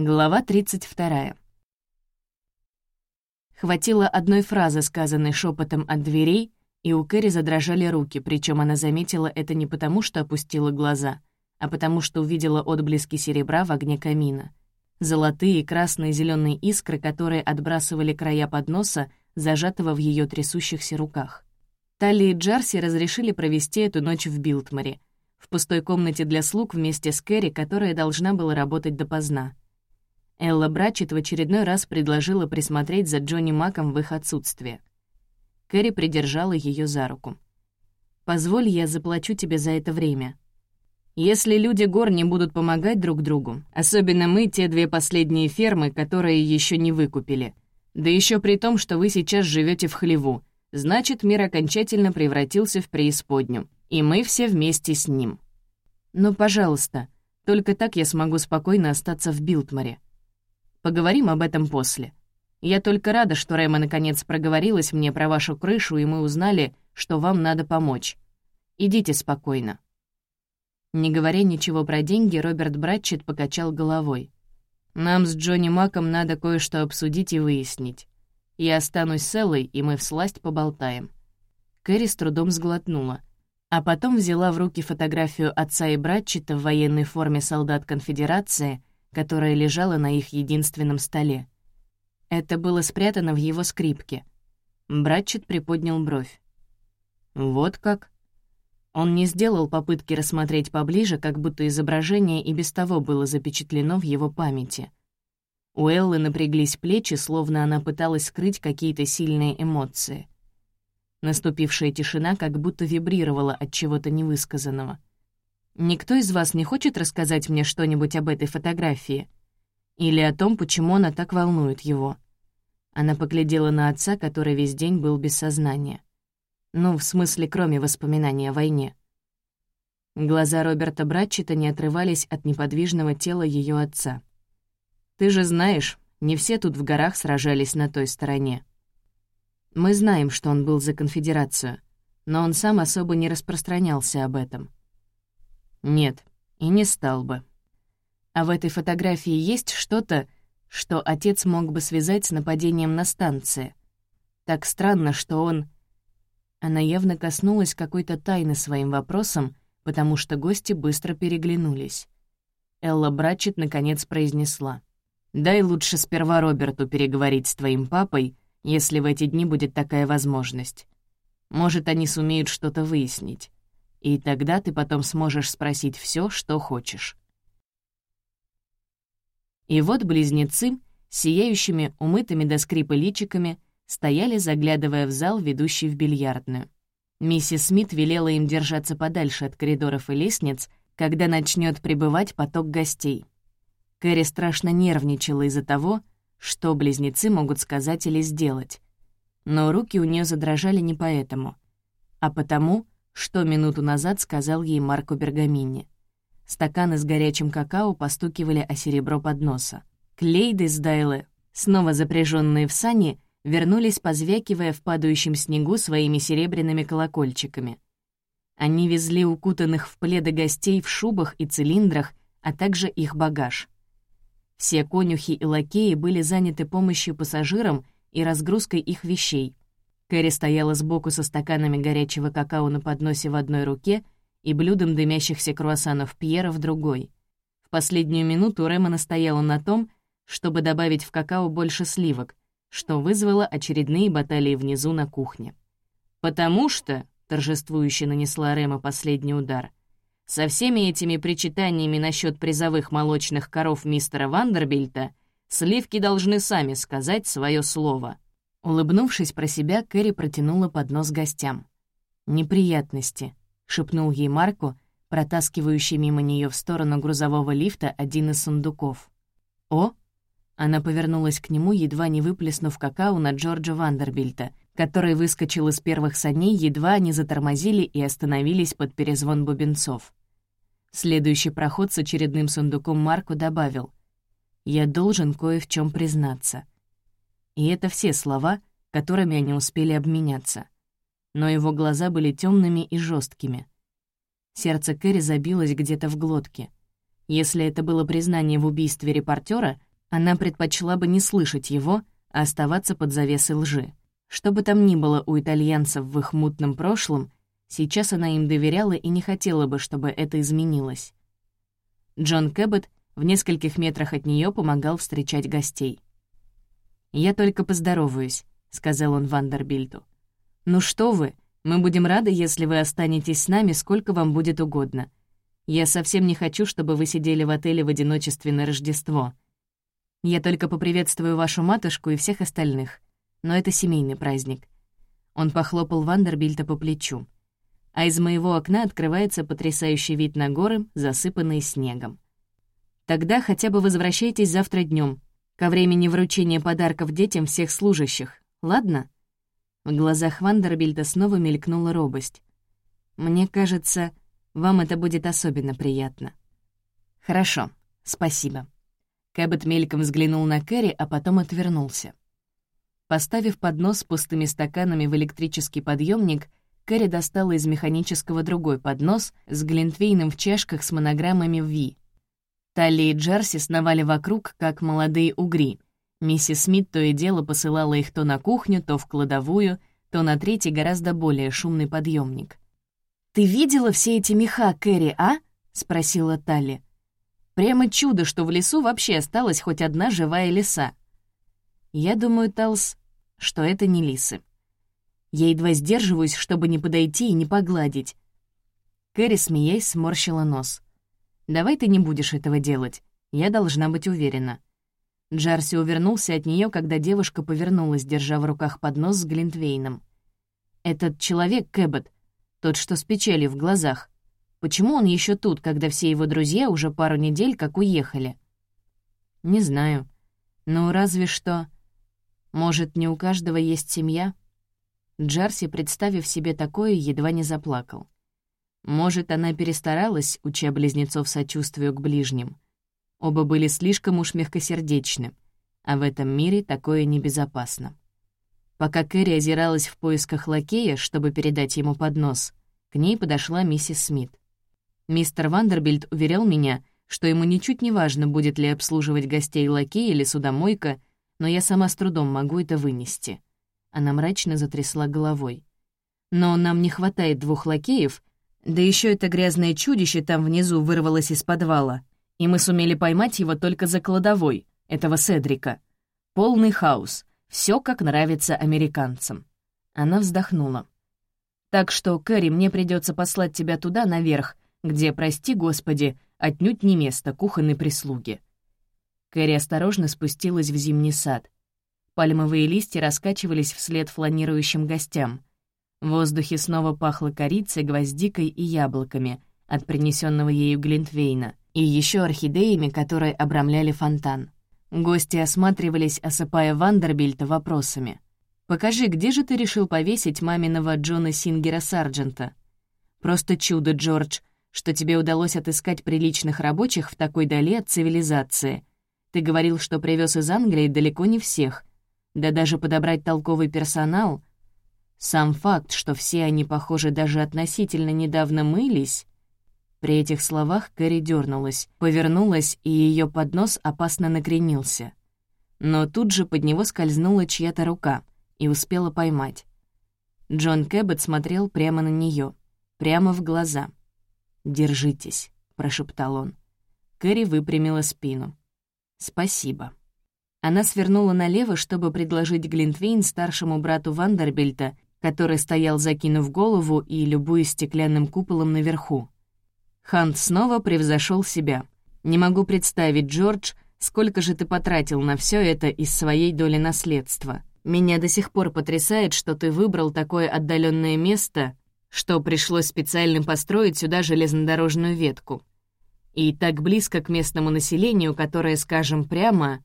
Глава 32. Хватило одной фразы, сказанной шепотом от дверей, и у Кэрри задрожали руки, причем она заметила это не потому, что опустила глаза, а потому что увидела отблески серебра в огне камина. Золотые, красные, зеленые искры, которые отбрасывали края подноса, зажатого в ее трясущихся руках. Талли и Джарси разрешили провести эту ночь в Билтморе, в пустой комнате для слуг вместе с Кэрри, которая должна была работать допоздна. Элла Братчет в очередной раз предложила присмотреть за Джонни Маком в их отсутствие. Кэрри придержала ее за руку. «Позволь, я заплачу тебе за это время». «Если люди гор не будут помогать друг другу, особенно мы, те две последние фермы, которые еще не выкупили, да еще при том, что вы сейчас живете в хлеву, значит, мир окончательно превратился в преисподнюю, и мы все вместе с ним. Но, пожалуйста, только так я смогу спокойно остаться в Билтморе. Поговорим об этом после. Я только рада, что Рэма наконец проговорилась мне про вашу крышу, и мы узнали, что вам надо помочь. Идите спокойно». Не говоря ничего про деньги, Роберт Братчет покачал головой. «Нам с Джонни Маком надо кое-что обсудить и выяснить. Я останусь с Эллой, и мы всласть поболтаем». Кэрри с трудом сглотнула, а потом взяла в руки фотографию отца и Братчета в военной форме солдат конфедерации которая лежала на их единственном столе. Это было спрятано в его скрипке. Братчет приподнял бровь. «Вот как?» Он не сделал попытки рассмотреть поближе, как будто изображение и без того было запечатлено в его памяти. У Эллы напряглись плечи, словно она пыталась скрыть какие-то сильные эмоции. Наступившая тишина как будто вибрировала от чего-то невысказанного. Никто из вас не хочет рассказать мне что-нибудь об этой фотографии? Или о том, почему она так волнует его?» Она поглядела на отца, который весь день был без сознания. Ну, в смысле, кроме воспоминаний о войне. Глаза Роберта Братчета не отрывались от неподвижного тела ее отца. «Ты же знаешь, не все тут в горах сражались на той стороне. Мы знаем, что он был за конфедерацию, но он сам особо не распространялся об этом. Нет, и не стал бы. А в этой фотографии есть что-то, что отец мог бы связать с нападением на станции. Так странно, что он... Она явно коснулась какой-то тайны своим вопросом, потому что гости быстро переглянулись. Элла Братчет наконец произнесла. «Дай лучше сперва Роберту переговорить с твоим папой, если в эти дни будет такая возможность. Может, они сумеют что-то выяснить и тогда ты потом сможешь спросить все, что хочешь. И вот близнецы, сияющими, умытыми до скрипа личиками, стояли, заглядывая в зал, ведущий в бильярдную. Миссис Смит велела им держаться подальше от коридоров и лестниц, когда начнет прибывать поток гостей. Кэрри страшно нервничала из-за того, что близнецы могут сказать или сделать. Но руки у нее задрожали не поэтому, а потому, что минуту назад сказал ей Марко Бергамини. Стаканы с горячим какао постукивали о серебро подноса. Клейды с Дайле, снова запряженные в сани, вернулись, позвякивая в падающем снегу своими серебряными колокольчиками. Они везли укутанных в пледы гостей в шубах и цилиндрах, а также их багаж. Все конюхи и лакеи были заняты помощью пассажирам и разгрузкой их вещей, Кэрри стояла сбоку со стаканами горячего какао на подносе в одной руке и блюдом дымящихся круассанов Пьера в другой. В последнюю минуту Рэма настояла на том, чтобы добавить в какао больше сливок, что вызвало очередные баталии внизу на кухне. «Потому что», — торжествующе нанесла Рэма последний удар, «со всеми этими причитаниями насчет призовых молочных коров мистера Вандербильта сливки должны сами сказать свое слово». Улыбнувшись про себя, Кэрри протянула поднос гостям. «Неприятности», — шепнул ей Марко, протаскивающий мимо нее в сторону грузового лифта один из сундуков. «О!» Она повернулась к нему, едва не выплеснув какао на Джорджа Вандербильта, который выскочил из первых саней, едва они затормозили и остановились под перезвон бубенцов. Следующий проход с очередным сундуком Марко добавил. «Я должен кое в чем признаться». И это все слова, которыми они успели обменяться. Но его глаза были темными и жесткими. Сердце Кэрри забилось где-то в глотке. Если это было признание в убийстве репортера, Она предпочла бы не слышать его, а оставаться под завесой лжи. Что бы там ни было у итальянцев в их мутном прошлом, сейчас она им доверяла и не хотела бы, чтобы это изменилось. Джон Кэббет в нескольких метрах от нее помогал встречать гостей. «Я только поздороваюсь», — сказал он Вандербильту. «Ну что вы, мы будем рады, если вы останетесь с нами, сколько вам будет угодно. Я совсем не хочу, чтобы вы сидели в отеле в одиночестве на Рождество. Я только поприветствую вашу матушку и всех остальных. Но это семейный праздник». Он похлопал Вандербильта по плечу. А из моего окна открывается потрясающий вид на горы, засыпанные снегом. Тогда хотя бы возвращайтесь завтра днем, ко времени вручения подарков детям всех служащих, ладно?» В глазах Вандербильта снова мелькнула робость. «Мне кажется, вам это будет особенно приятно». «Хорошо, спасибо». Кэббет мельком взглянул на Кэрри, а потом отвернулся. Поставив поднос с пустыми стаканами в электрический подъемник, Кэрри достала из механического другой поднос с глинтвейном в чашках с монограммами «Ви», Талли и Джерси сновали вокруг, как молодые угри. Миссис Смит то и дело посылала их то на кухню, то в кладовую, то на третий гораздо более шумный подъемник. «Ты видела все эти меха, Кэрри, а?» — спросила Талли. «Прямо чудо, что в лесу вообще осталась хоть одна живая лиса». Я думаю, Талс, что это не лисы. Я едва сдерживаюсь, чтобы не подойти и не погладить. Кэрри, смеясь, сморщила нос. «Давай ты не будешь этого делать. Я должна быть уверена». Джарси увернулся от нее, когда девушка повернулась, держа в руках поднос с Глинтвейном. «Этот человек, Кэббет, тот, что с печалью в глазах. Почему он еще тут, когда все его друзья уже пару недель как уехали?» «Не знаю. Ну, разве что...» «Может, не у каждого есть семья?» Джарси, представив себе такое, едва не заплакал. Может, она перестаралась, уча близнецов сочувствию к ближним. Оба были слишком уж мягкосердечны, а в этом мире такое небезопасно. Пока Кэрри озиралась в поисках лакея, чтобы передать ему поднос, к ней подошла миссис Смит. Мистер Вандербильд уверял меня, что ему ничуть не важно, будет ли обслуживать гостей лакей или судомойка, но я сама с трудом могу это вынести. Она мрачно затрясла головой. «Но нам не хватает двух лакеев, да еще это грязное чудище там внизу вырвалось из подвала, и мы сумели поймать его только за кладовой, этого Седрика. Полный хаос, все как нравится американцам. Она вздохнула. «Так что, Кэрри, мне придется послать тебя туда, наверх, где, прости господи, отнюдь не место кухонной прислуги». Кэрри осторожно спустилась в зимний сад. Пальмовые листья раскачивались вслед фланирующим гостям. В воздухе снова пахло корицей, гвоздикой и яблоками от принесенного ею Глинтвейна и еще орхидеями, которые обрамляли фонтан. Гости осматривались, осыпая Вандербильта вопросами. «Покажи, где же ты решил повесить маминого Джона Сингера Сарджента?» «Просто чудо, Джордж, что тебе удалось отыскать приличных рабочих в такой дали от цивилизации. Ты говорил, что привез из Англии далеко не всех. Да даже подобрать толковый персонал — сам факт, что все они, похоже, даже относительно недавно мылись... При этих словах Кэрри дернулась, повернулась, и ее поднос опасно накренился. Но тут же под него скользнула чья-то рука и успела поймать. Джон Кэббет смотрел прямо на нее, прямо в глаза. «Держитесь», — прошептал он. Кэрри выпрямила спину. «Спасибо». Она свернула налево, чтобы предложить Глинтвейн старшему брату Вандербильта который стоял, закинув голову и любуясь стеклянным куполом наверху. Хант снова превзошел себя. «Не могу представить, Джордж, сколько же ты потратил на все это из своей доли наследства. Меня до сих пор потрясает, что ты выбрал такое отдаленное место, что пришлось специально построить сюда железнодорожную ветку. И так близко к местному населению, которое, скажем прямо...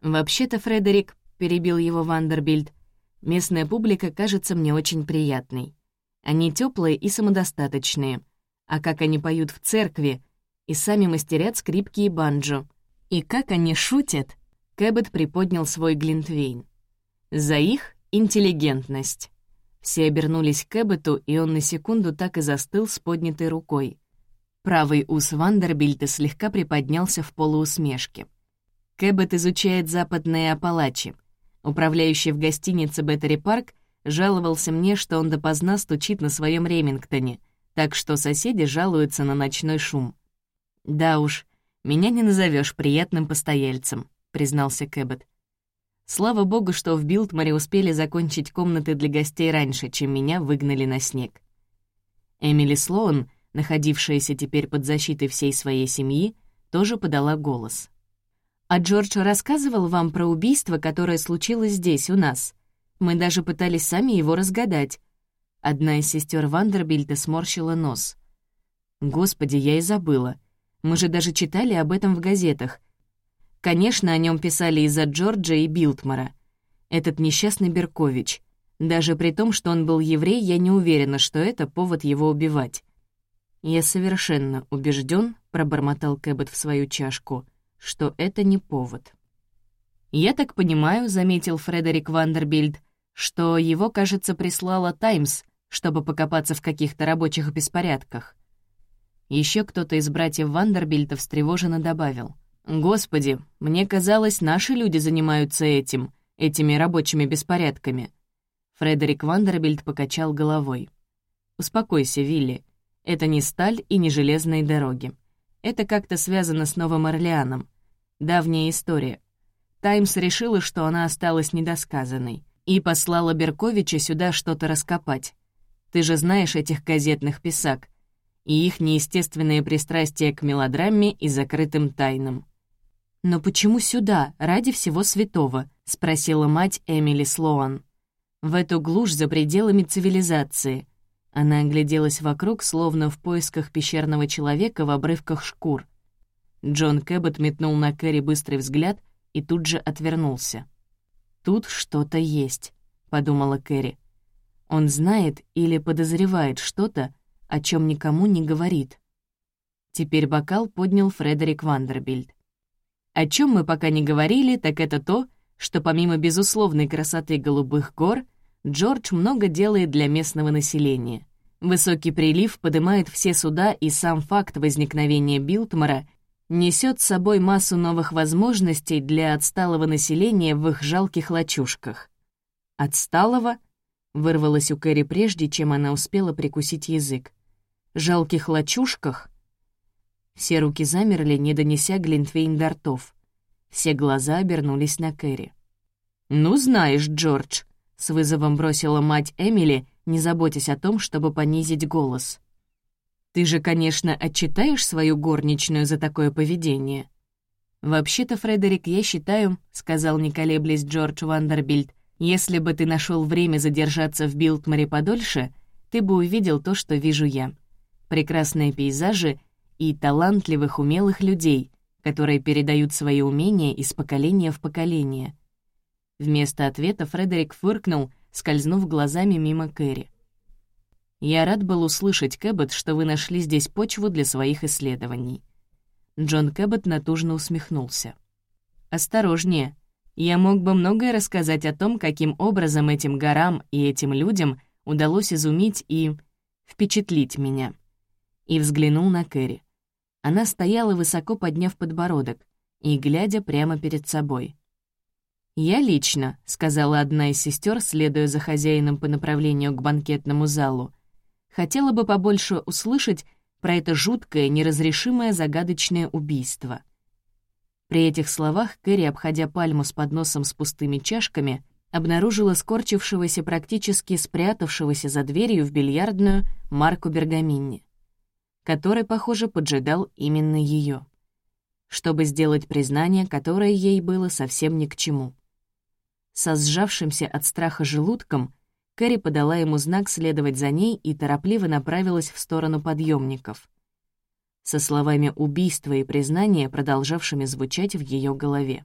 «Вообще-то, Фредерик», — перебил его Вандербильд, — Местная публика кажется мне очень приятной. Они теплые и самодостаточные. А как они поют в церкви, и сами мастерят скрипки и банджо. И как они шутят, Кэббет приподнял свой глинтвейн. За их интеллигентность. Все обернулись к Кэббету, и он на секунду так и застыл с поднятой рукой. Правый ус Вандербильта слегка приподнялся в полуусмешке. Кэббет изучает западные Апалачи. Управляющий в гостинице Беттери Парк жаловался мне, что он допоздна стучит на своем Ремингтоне, так что соседи жалуются на ночной шум. «Да уж, меня не назовешь приятным постояльцем», — признался Кэббет. Слава богу, что в Билтморе успели закончить комнаты для гостей раньше, чем меня выгнали на снег. Эмили Слоун, находившаяся теперь под защитой всей своей семьи, тоже подала голос. «А Джордж рассказывал вам про убийство, которое случилось здесь, у нас. Мы даже пытались сами его разгадать». Одна из сестер Вандербильта сморщила нос. «Господи, я и забыла. Мы же даже читали об этом в газетах. Конечно, о нем писали из-за Джорджа и Билтмара. Этот несчастный Беркович. Даже при том, что он был еврей, я не уверена, что это повод его убивать. «Я совершенно убежден, пробормотал Кэббет в свою чашку, — «что это не повод». «Я так понимаю», — заметил Фредерик Вандербильд, «что его, кажется, прислала «Таймс», чтобы покопаться в каких-то рабочих беспорядках». Еще кто-то из братьев Вандербильта встревоженно добавил. «Господи, мне казалось, наши люди занимаются этим, этими рабочими беспорядками». Фредерик Вандербильд покачал головой. «Успокойся, Вилли. Это не сталь и не железные дороги. Это как-то связано с Новым Орлеаном. Давняя история. «Таймс» решила, что она осталась недосказанной, и послала Берковича сюда что-то раскопать. Ты же знаешь этих газетных писак и их неестественное пристрастие к мелодраме и закрытым тайнам. «Но почему сюда, ради всего святого?» — спросила мать Эмили Слоан в эту глушь за пределами цивилизации. Она огляделась вокруг, словно в поисках пещерного человека в обрывках шкур. Джон Кэббет метнул на Кэрри быстрый взгляд и тут же отвернулся. «Тут что-то есть», — подумала Кэрри. «Он знает или подозревает что-то, о чем никому не говорит». Теперь бокал поднял Фредерик Вандербильд. О чем мы пока не говорили, так это то, что помимо безусловной красоты голубых гор — Джордж много делает для местного населения. Высокий прилив поднимает все суда, и сам факт возникновения Билтмора несет с собой массу новых возможностей для отсталого населения в их жалких лачушках. «Отсталого?» — вырвалось у Кэрри прежде, чем она успела прикусить язык. «Жалких лачушках?» Все руки замерли, не донеся Глинтвейн до ртов. Все глаза обернулись на Кэрри. «Ну, знаешь, Джордж», — с вызовом бросила мать Эмили, не заботясь о том, чтобы понизить голос. «Ты же, конечно, отчитаешь свою горничную за такое поведение?» «Вообще-то, Фредерик, я считаю», — сказал не колеблясь Джордж Вандербильд, «если бы ты нашел время задержаться в Билтморе подольше, ты бы увидел то, что вижу я. Прекрасные пейзажи и талантливых, умелых людей, которые передают свои умения из поколения в поколение. Вместо ответа Фредерик фыркнул, скользнув глазами мимо Кэрри. «Я рад был услышать, Кэббет, что вы нашли здесь почву для своих исследований». Джон Кэббет натужно усмехнулся. «Осторожнее. Я мог бы многое рассказать о том, каким образом этим горам и этим людям удалось изумить и впечатлить меня». И взглянул на Кэрри. Она стояла, высоко подняв подбородок и глядя прямо перед собой. «Я лично», — сказала одна из сестер, следуя за хозяином по направлению к банкетному залу, «хотела бы побольше услышать про это жуткое, неразрешимое загадочное убийство». При этих словах Кэрри, обходя пальму с подносом с пустыми чашками, обнаружила скорчившегося, практически спрятавшегося за дверью в бильярдную Марку Бергаминни, который, похоже, поджидал именно ее, чтобы сделать признание, которое ей было совсем ни к чему. Со сжавшимся от страха желудком Кэрри подала ему знак следовать за ней и торопливо направилась в сторону подъемников, со словами убийства и признания, продолжавшими звучать в ее голове.